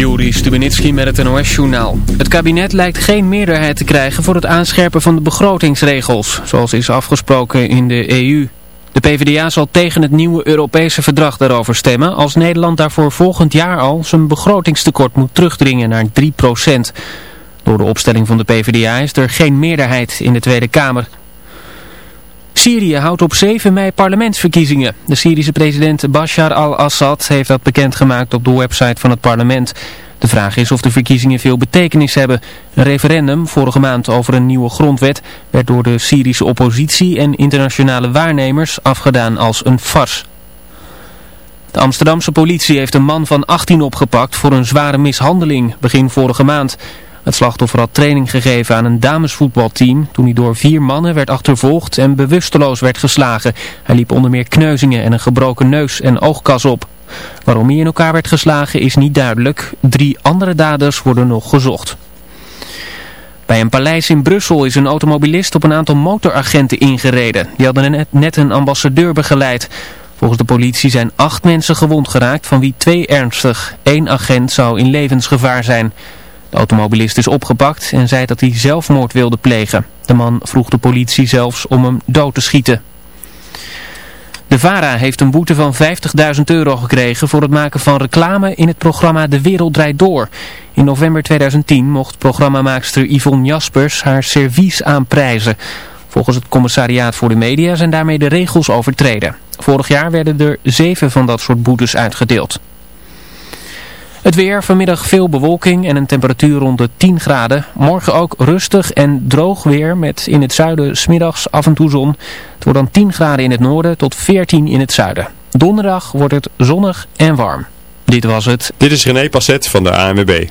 Juri Stubenitski met het NOS-journaal. Het kabinet lijkt geen meerderheid te krijgen voor het aanscherpen van de begrotingsregels, zoals is afgesproken in de EU. De PvdA zal tegen het nieuwe Europese verdrag daarover stemmen als Nederland daarvoor volgend jaar al zijn begrotingstekort moet terugdringen naar 3%. Door de opstelling van de PvdA is er geen meerderheid in de Tweede Kamer. Syrië houdt op 7 mei parlementsverkiezingen. De Syrische president Bashar al-Assad heeft dat bekendgemaakt op de website van het parlement. De vraag is of de verkiezingen veel betekenis hebben. Een referendum vorige maand over een nieuwe grondwet werd door de Syrische oppositie en internationale waarnemers afgedaan als een fars. De Amsterdamse politie heeft een man van 18 opgepakt voor een zware mishandeling begin vorige maand. Het slachtoffer had training gegeven aan een damesvoetbalteam toen hij door vier mannen werd achtervolgd en bewusteloos werd geslagen. Hij liep onder meer kneuzingen en een gebroken neus en oogkas op. Waarom hij in elkaar werd geslagen is niet duidelijk. Drie andere daders worden nog gezocht. Bij een paleis in Brussel is een automobilist op een aantal motoragenten ingereden. Die hadden net een ambassadeur begeleid. Volgens de politie zijn acht mensen gewond geraakt, van wie twee ernstig. Eén agent zou in levensgevaar zijn. De automobilist is opgepakt en zei dat hij zelfmoord wilde plegen. De man vroeg de politie zelfs om hem dood te schieten. De VARA heeft een boete van 50.000 euro gekregen voor het maken van reclame in het programma De Wereld Draait Door. In november 2010 mocht programmamaakster Yvonne Jaspers haar servies aanprijzen. Volgens het commissariaat voor de media zijn daarmee de regels overtreden. Vorig jaar werden er zeven van dat soort boetes uitgedeeld. Het weer, vanmiddag veel bewolking en een temperatuur rond de 10 graden. Morgen ook rustig en droog weer met in het zuiden smiddags af en toe zon. Het wordt dan 10 graden in het noorden tot 14 in het zuiden. Donderdag wordt het zonnig en warm. Dit was het. Dit is René Passet van de ANWB.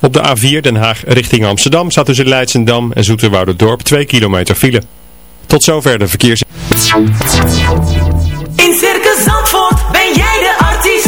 Op de A4 Den Haag richting Amsterdam staat tussen Leidsendam en Dorp 2 kilometer file. Tot zover de verkeers... In Circus Zandvoort ben jij de artiest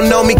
Don't know me,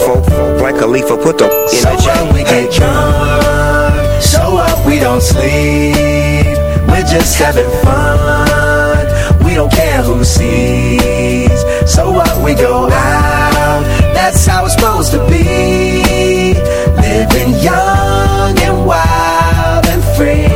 like a leaf, put the in So the chain. we get drunk, so what we don't sleep. We're just having fun, we don't care who sees. So what we go out, that's how it's supposed to be. Living young and wild and free.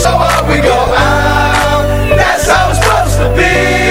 Be.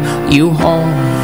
you home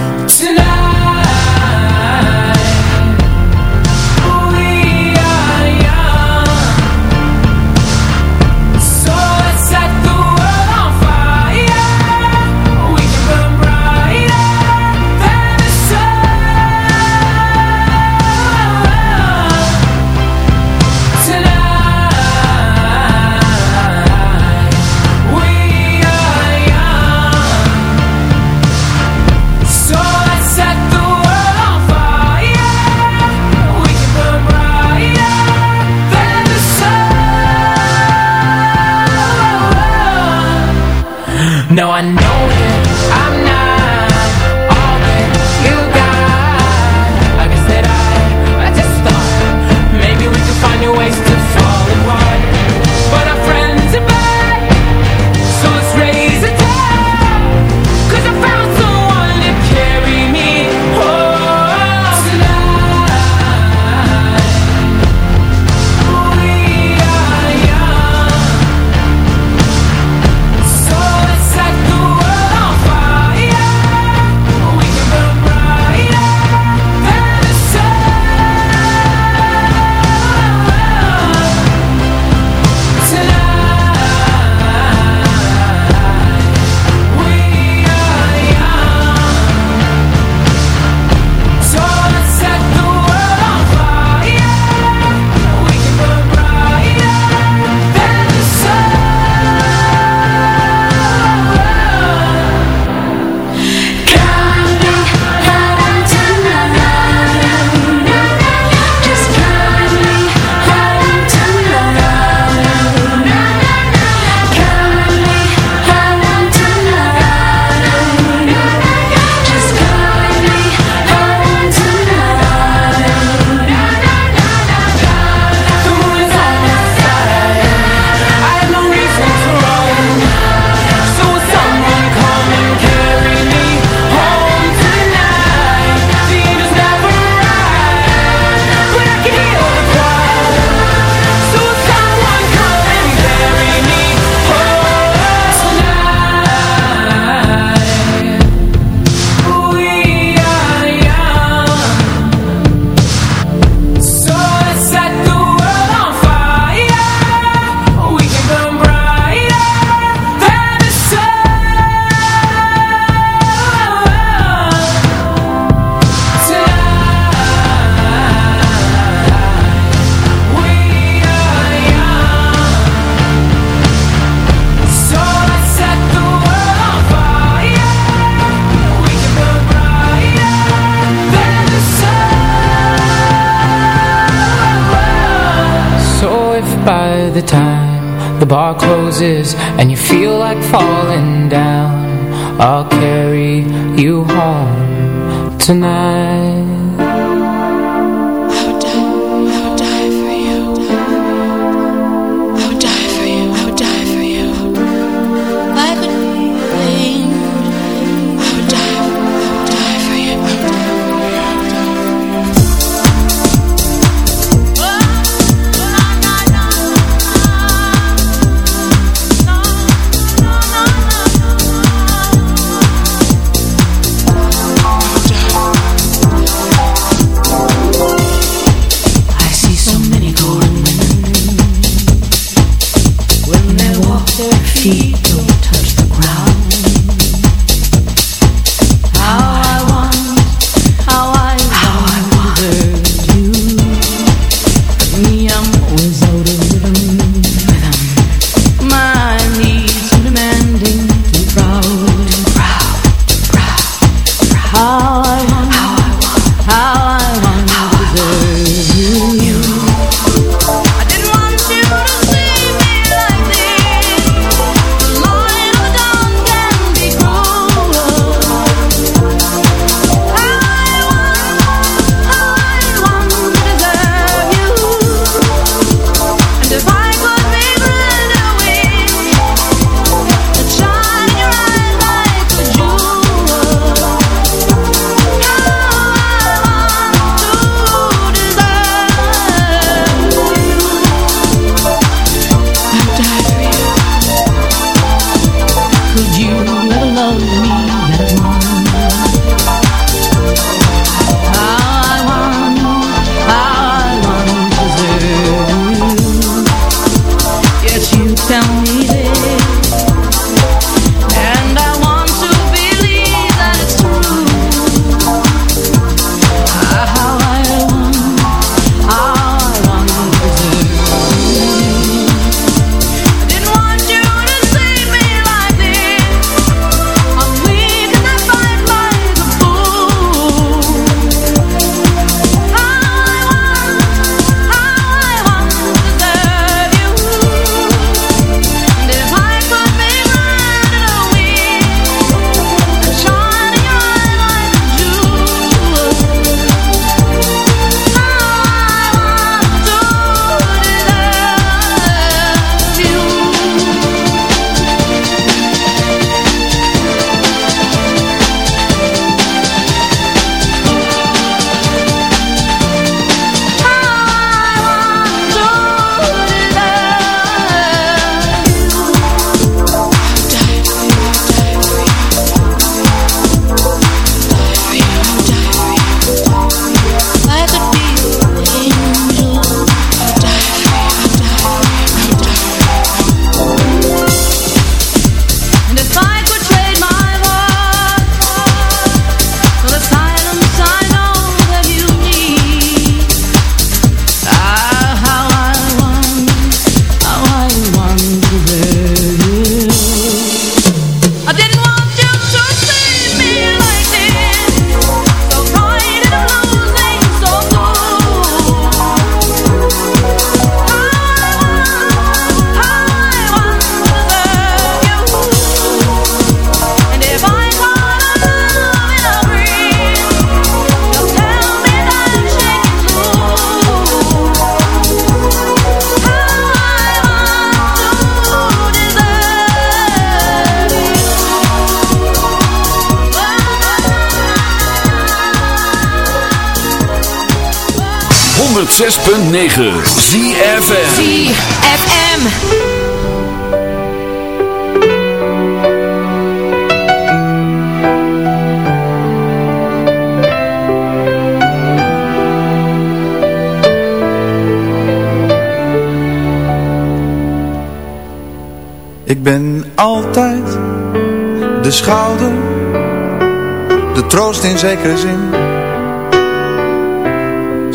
106.9 ZFM ZFM Ik ben altijd de schouder, de troost in zekere zin.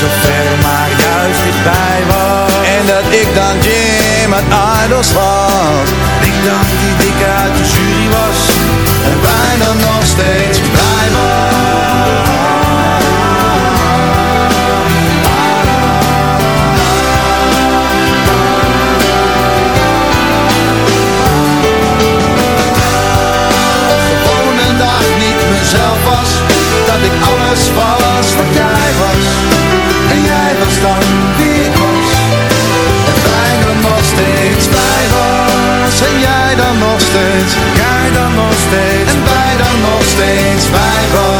zo ver, maar juist dichtbij was. En dat ik dan Jim uit Idols was. Ik dan die dikke uit de jury was. En bijna nog steeds blij was. Mezelf was. Dat ik alles was wat jij was. En jij was dan wie ik was. En bijna nog steeds blij was. En jij dan nog steeds. Jij dan nog steeds. En wij dan nog steeds. zover